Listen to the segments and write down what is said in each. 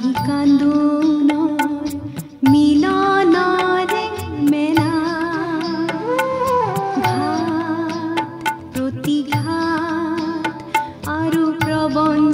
हि कादुख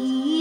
He